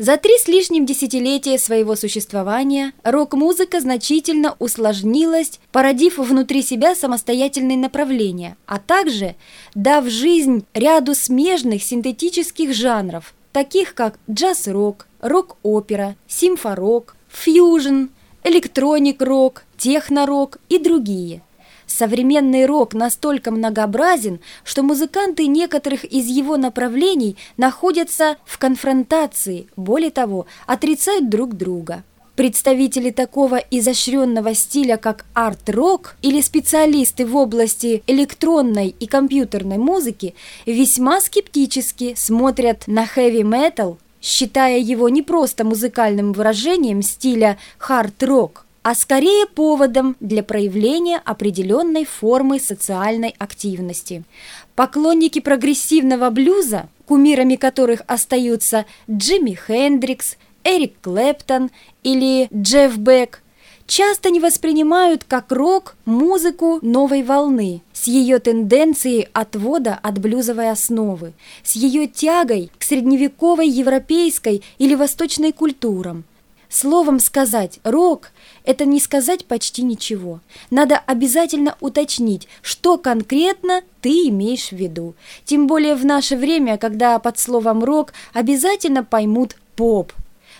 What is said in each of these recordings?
За три с лишним десятилетия своего существования рок-музыка значительно усложнилась, породив внутри себя самостоятельные направления, а также дав жизнь ряду смежных синтетических жанров, таких как джаз-рок, рок-опера, симфорок, фьюжн, электроник-рок, техно-рок и другие – Современный рок настолько многообразен, что музыканты некоторых из его направлений находятся в конфронтации, более того, отрицают друг друга. Представители такого изощренного стиля, как арт-рок или специалисты в области электронной и компьютерной музыки, весьма скептически смотрят на хэви-метал, считая его не просто музыкальным выражением стиля хард-рок, а скорее поводом для проявления определенной формы социальной активности. Поклонники прогрессивного блюза, кумирами которых остаются Джимми Хендрикс, Эрик Клэптон или Джефф Бек, часто не воспринимают как рок музыку новой волны с ее тенденцией отвода от блюзовой основы, с ее тягой к средневековой европейской или восточной культурам, Словом сказать «рок» – это не сказать почти ничего. Надо обязательно уточнить, что конкретно ты имеешь в виду. Тем более в наше время, когда под словом «рок» обязательно поймут «поп».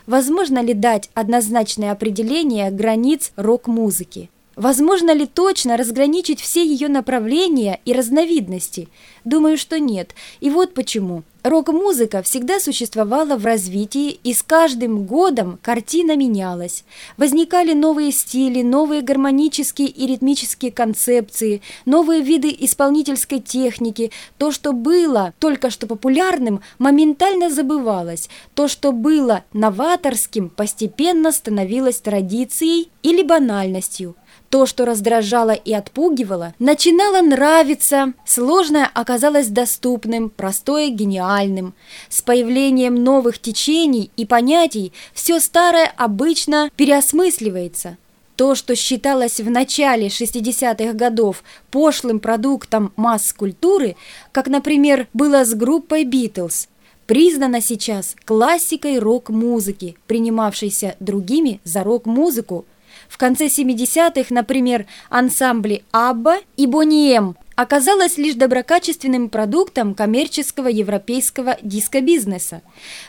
Возможно ли дать однозначное определение границ рок-музыки? Возможно ли точно разграничить все ее направления и разновидности? Думаю, что нет. И вот почему. Рок-музыка всегда существовала в развитии, и с каждым годом картина менялась. Возникали новые стили, новые гармонические и ритмические концепции, новые виды исполнительской техники. То, что было только что популярным, моментально забывалось. То, что было новаторским, постепенно становилось традицией или банальностью. То, что раздражало и отпугивало, начинало нравиться, сложное оказалось доступным, простое – гениальным. С появлением новых течений и понятий все старое обычно переосмысливается. То, что считалось в начале 60-х годов пошлым продуктом масс-культуры, как, например, было с группой «Битлз», признано сейчас классикой рок-музыки, принимавшейся другими за рок-музыку – в конце 70-х, например, ансамбли «Абба» и «Бонием» оказалось лишь доброкачественным продуктом коммерческого европейского дискобизнеса.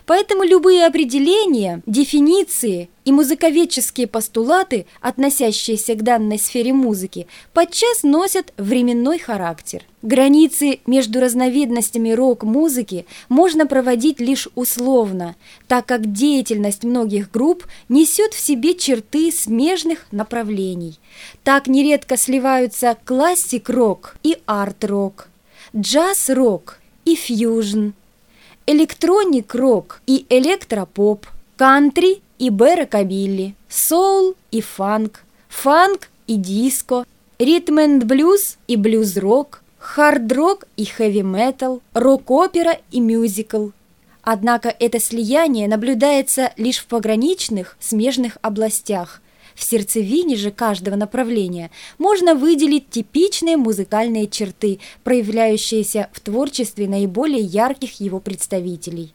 Поэтому любые определения, дефиниции и музыковедческие постулаты, относящиеся к данной сфере музыки, подчас носят временной характер. Границы между разновидностями рок-музыки можно проводить лишь условно, так как деятельность многих групп несет в себе черты смежных направлений. Так нередко сливаются классик-рок и арт-рок, джаз-рок и фьюжн, электроник-рок и электропоп, кантри и рокабилли, соул и фанк, фанк и диско, ритм-энд-блюз и блюз-рок, хард-рок и хэви-метал, рок-опера и мюзикл. Однако это слияние наблюдается лишь в пограничных, смежных областях. В сердцевине же каждого направления можно выделить типичные музыкальные черты, проявляющиеся в творчестве наиболее ярких его представителей.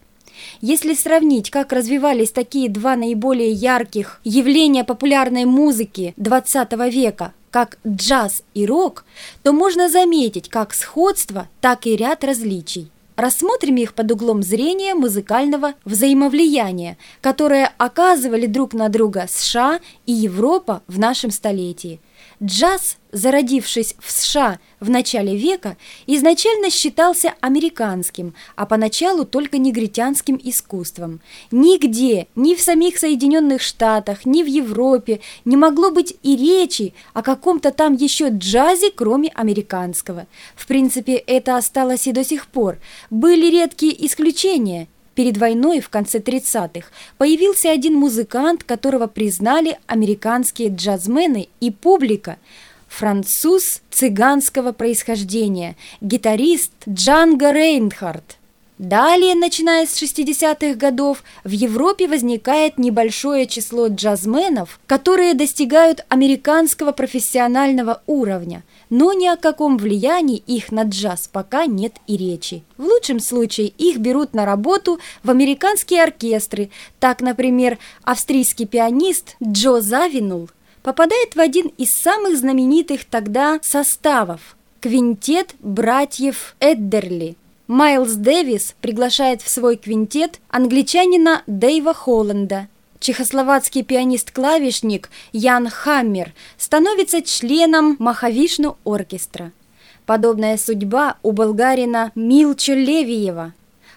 Если сравнить, как развивались такие два наиболее ярких явления популярной музыки XX века, как джаз и рок, то можно заметить как сходство, так и ряд различий. Рассмотрим их под углом зрения музыкального взаимовлияния, которое оказывали друг на друга США и Европа в нашем столетии. Джаз, зародившись в США в начале века, изначально считался американским, а поначалу только негритянским искусством. Нигде, ни в самих Соединенных Штатах, ни в Европе не могло быть и речи о каком-то там еще джазе, кроме американского. В принципе, это осталось и до сих пор. Были редкие исключения – Перед войной в конце 30-х появился один музыкант, которого признали американские джазмены и публика – француз цыганского происхождения, гитарист Джанго Рейнхард. Далее, начиная с 60-х годов, в Европе возникает небольшое число джазменов, которые достигают американского профессионального уровня, но ни о каком влиянии их на джаз пока нет и речи. В лучшем случае их берут на работу в американские оркестры. Так, например, австрийский пианист Джо Завинул попадает в один из самых знаменитых тогда составов – квинтет братьев Эддерли – Майлз Дэвис приглашает в свой квинтет англичанина Дэйва Холланда. Чехословацкий пианист-клавишник Ян Хаммер становится членом Махавишну оркестра. Подобная судьба у болгарина Милчо Левиева,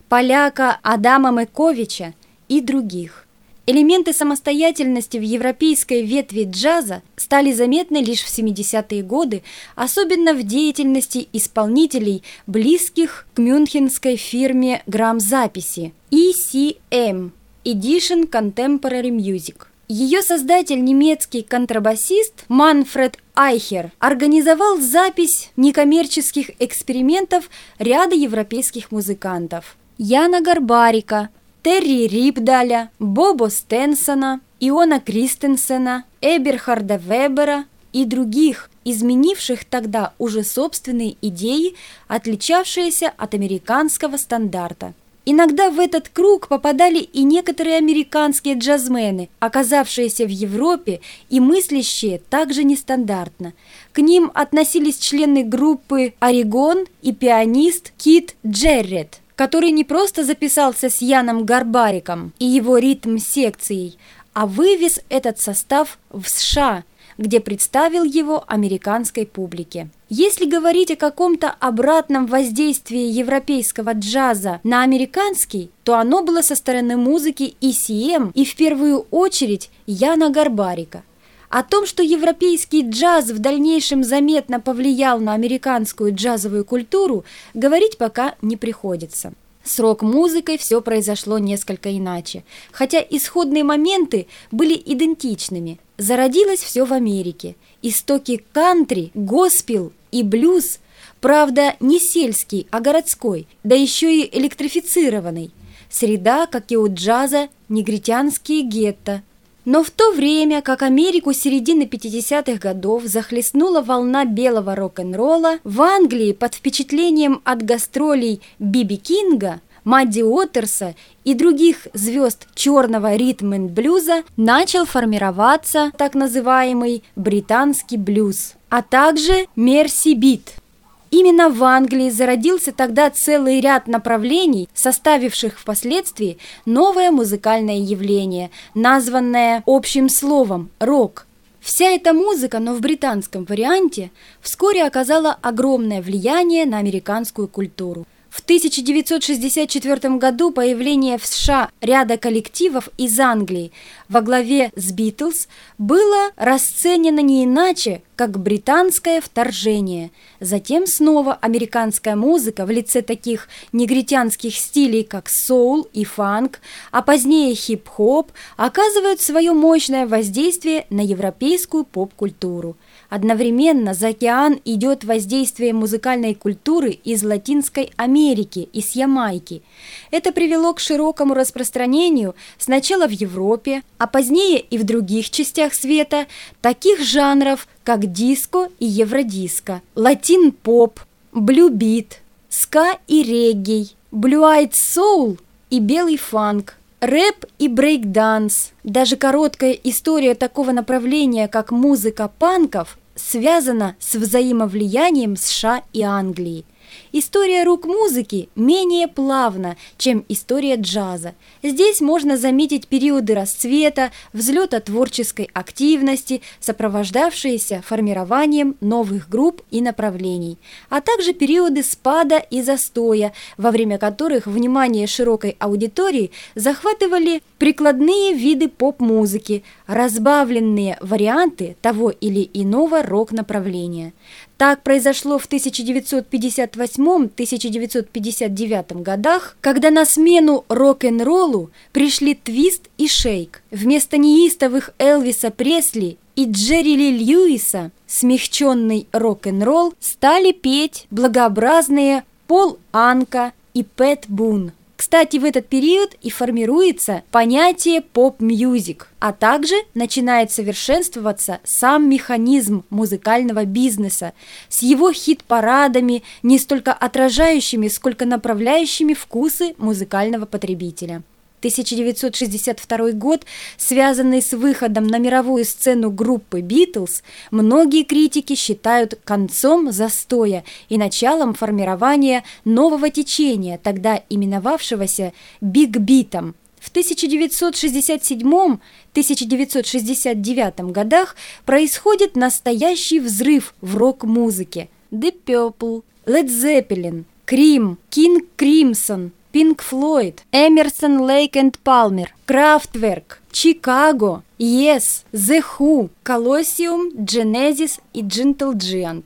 поляка Адама Мэковича и других. Элементы самостоятельности в европейской ветви джаза стали заметны лишь в 70-е годы, особенно в деятельности исполнителей, близких к мюнхенской фирме грамзаписи ECM – Edition Contemporary Music. Ее создатель, немецкий контрабасист Манфред Айхер, организовал запись некоммерческих экспериментов ряда европейских музыкантов. Яна Гарбарика, Терри Рипдаля, Бобо Стенсона, Иона Кристенсена, Эберхарда Вебера и других, изменивших тогда уже собственные идеи, отличавшиеся от американского стандарта. Иногда в этот круг попадали и некоторые американские джазмены, оказавшиеся в Европе и мыслящие также нестандартно. К ним относились члены группы «Орегон» и пианист Кит Джеррет – который не просто записался с Яном Гарбариком и его ритм-секцией, а вывез этот состав в США, где представил его американской публике. Если говорить о каком-то обратном воздействии европейского джаза на американский, то оно было со стороны музыки ECM и в первую очередь Яна Гарбарика. О том, что европейский джаз в дальнейшем заметно повлиял на американскую джазовую культуру, говорить пока не приходится. С рок-музыкой все произошло несколько иначе, хотя исходные моменты были идентичными. Зародилось все в Америке. Истоки кантри, госпел и блюз, правда, не сельский, а городской, да еще и электрифицированный. Среда, как и у джаза, негритянские гетто – но в то время, как Америку середины 50-х годов захлестнула волна белого рок-н-ролла, в Англии под впечатлением от гастролей Биби Кинга, Мадди Уотерса и других звезд черного ритм-н-блюза начал формироваться так называемый британский блюз, а также мерси-бит – Именно в Англии зародился тогда целый ряд направлений, составивших впоследствии новое музыкальное явление, названное общим словом «рок». Вся эта музыка, но в британском варианте, вскоре оказала огромное влияние на американскую культуру. В 1964 году появление в США ряда коллективов из Англии во главе с «Битлз» было расценено не иначе, как британское вторжение. Затем снова американская музыка в лице таких негритянских стилей, как соул и фанк, а позднее хип-хоп, оказывают свое мощное воздействие на европейскую поп-культуру. Одновременно за океан идет воздействие музыкальной культуры из Латинской Америки и с Ямайки. Это привело к широкому распространению сначала в Европе, а позднее и в других частях света таких жанров, как диско и евродиско, латин-поп, блю-бит, ска и регги, blue-eyed soul и белый фанк, Рэп и брейк-данс, даже короткая история такого направления, как музыка панков, связана с взаимовлиянием США и Англии. История рок-музыки менее плавна, чем история джаза. Здесь можно заметить периоды расцвета, взлета творческой активности, сопровождавшиеся формированием новых групп и направлений, а также периоды спада и застоя, во время которых внимание широкой аудитории захватывали прикладные виды поп-музыки, разбавленные варианты того или иного рок-направления. Так произошло в 1958-1959 годах, когда на смену рок-н-роллу пришли твист и шейк. Вместо неистовых Элвиса Пресли и Джерри Ли Льюиса смягченный рок-н-ролл стали петь благообразные Пол Анка и Пэт Бун. Кстати, в этот период и формируется понятие pop music, а также начинает совершенствоваться сам механизм музыкального бизнеса с его хит-парадами, не столько отражающими, сколько направляющими вкусы музыкального потребителя. 1962 год, связанный с выходом на мировую сцену группы «Битлз», многие критики считают концом застоя и началом формирования нового течения, тогда именовавшегося «Биг-битом». В 1967-1969 годах происходит настоящий взрыв в рок-музыке. Deep Purple, Led Zeppelin, Cream, King Crimson – Pink Floyd, Emerson, Lake and Palmer, Kraftwerk, Chicago, Yes, The Who, Colosseum, Genesis и Gentle Giant.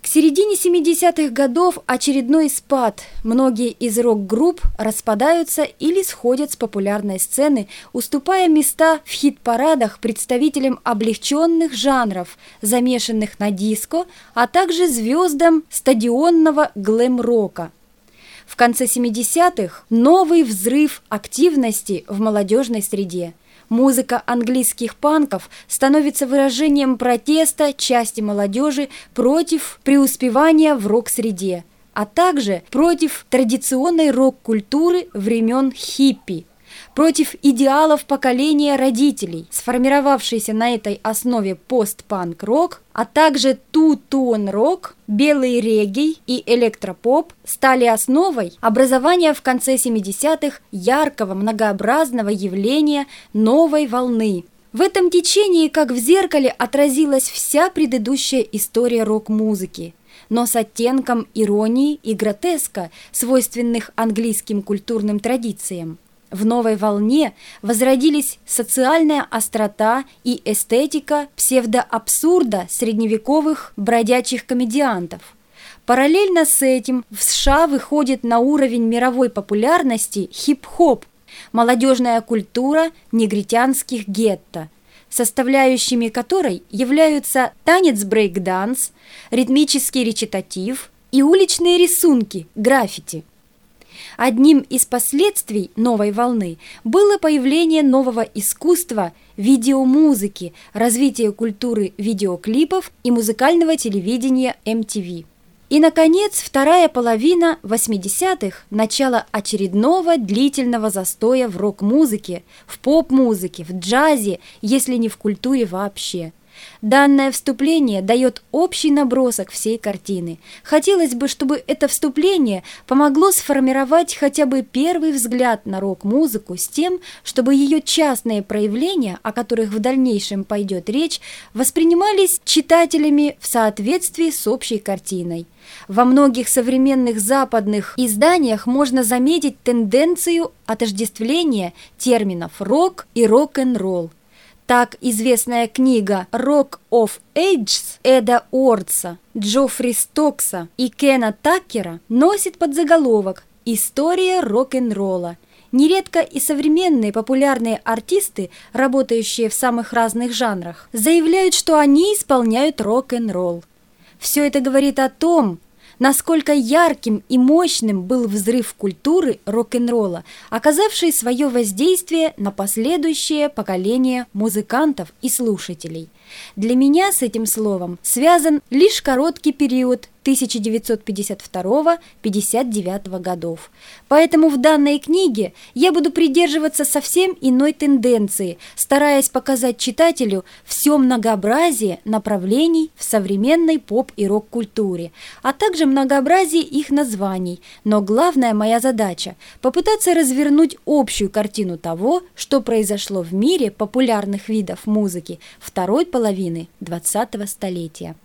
К середине 70-х годов очередной спад. Многие из рок-групп распадаются или сходят с популярной сцены, уступая места в хит-парадах представителям облегченных жанров, замешанных на диско, а также звездам стадионного глэм-рока. В конце 70-х новый взрыв активности в молодежной среде. Музыка английских панков становится выражением протеста части молодежи против преуспевания в рок-среде, а также против традиционной рок-культуры времен хиппи – против идеалов поколения родителей, сформировавшейся на этой основе постпанк-рок, а также ту-тон-рок, белый регги и электропоп стали основой образования в конце 70-х яркого многообразного явления новой волны. В этом течении, как в зеркале, отразилась вся предыдущая история рок-музыки но с оттенком иронии и гротеска, свойственных английским культурным традициям. В новой волне возродились социальная острота и эстетика псевдоабсурда средневековых бродячих комедиантов. Параллельно с этим в США выходит на уровень мировой популярности хип-хоп, молодежная культура негритянских гетто, составляющими которой являются танец брейк-данс, ритмический речитатив и уличные рисунки, граффити – Одним из последствий новой волны было появление нового искусства видеомузыки, развитие культуры видеоклипов и музыкального телевидения MTV. И, наконец, вторая половина 80-х – начало очередного длительного застоя в рок-музыке, в поп-музыке, в джазе, если не в культуре вообще – Данное вступление дает общий набросок всей картины. Хотелось бы, чтобы это вступление помогло сформировать хотя бы первый взгляд на рок-музыку с тем, чтобы ее частные проявления, о которых в дальнейшем пойдет речь, воспринимались читателями в соответствии с общей картиной. Во многих современных западных изданиях можно заметить тенденцию отождествления терминов «рок» и «рок-н-ролл». Так известная книга «Rock of Ages» Эда Уордса, Джоффри Стокса и Кена Таккера носит подзаголовок «История рок-н-ролла». Нередко и современные популярные артисты, работающие в самых разных жанрах, заявляют, что они исполняют рок-н-ролл. Все это говорит о том, насколько ярким и мощным был взрыв культуры рок-н-ролла, оказавший свое воздействие на последующее поколение музыкантов и слушателей. Для меня с этим словом связан лишь короткий период 1952-59 годов. Поэтому в данной книге я буду придерживаться совсем иной тенденции, стараясь показать читателю все многообразие направлений в современной поп- и рок-культуре, а также многообразие их названий. Но главная моя задача – попытаться развернуть общую картину того, что произошло в мире популярных видов музыки второй половины 20-го столетия.